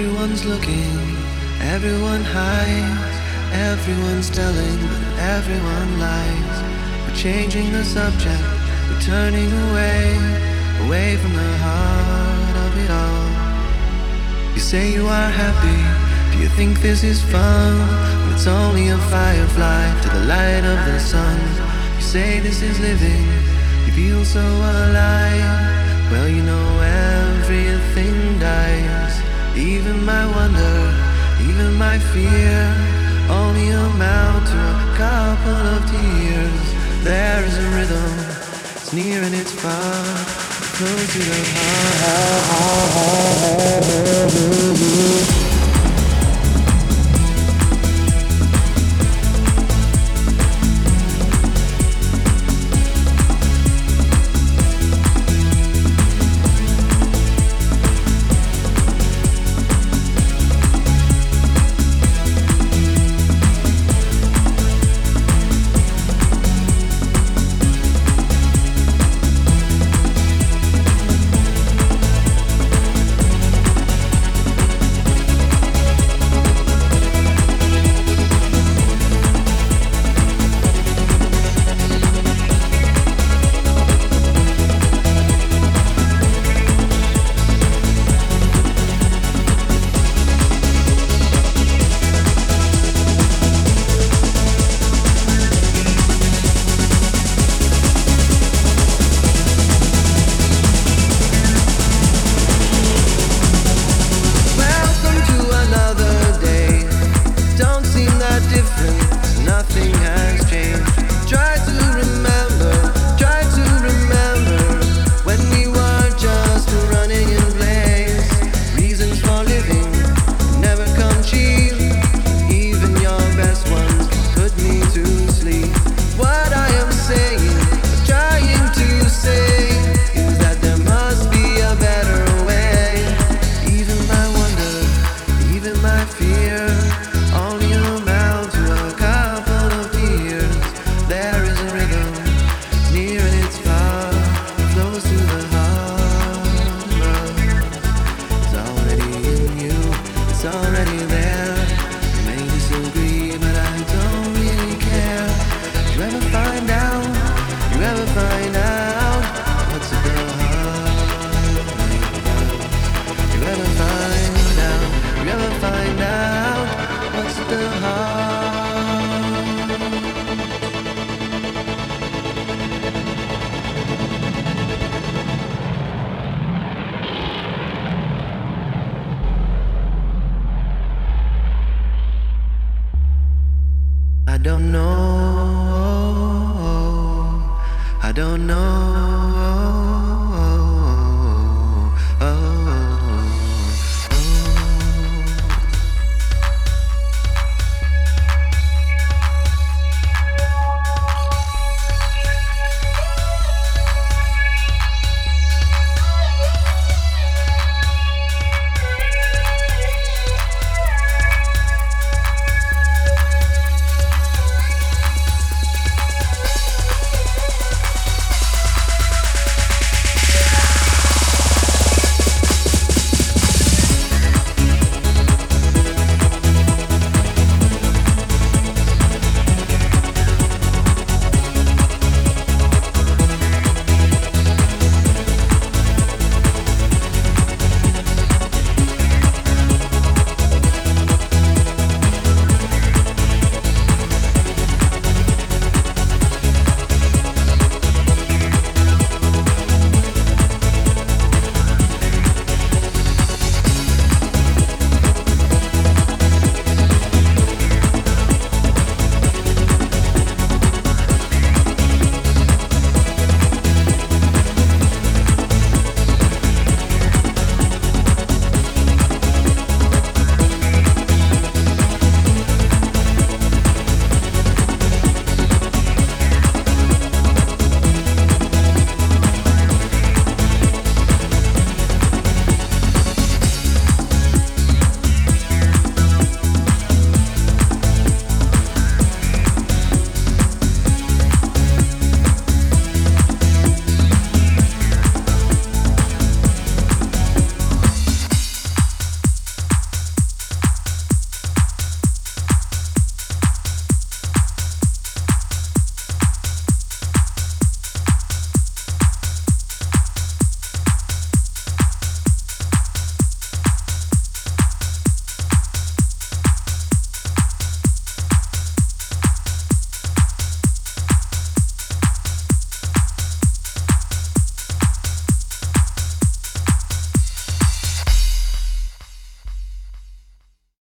Everyone's looking, everyone hides, everyone's telling, but everyone lies. We're changing the subject, we're turning away, away from the heart of it all. You say you are happy, do you think this is fun? It's only a firefly to the light of the sun. You say this is living, you feel so alive. Well, you know everything dies. Even my wonder, even my fear, only amount to a couple of tears. There is a rhythm, it's near and it's far, close to the heart. Don't know. I don't know.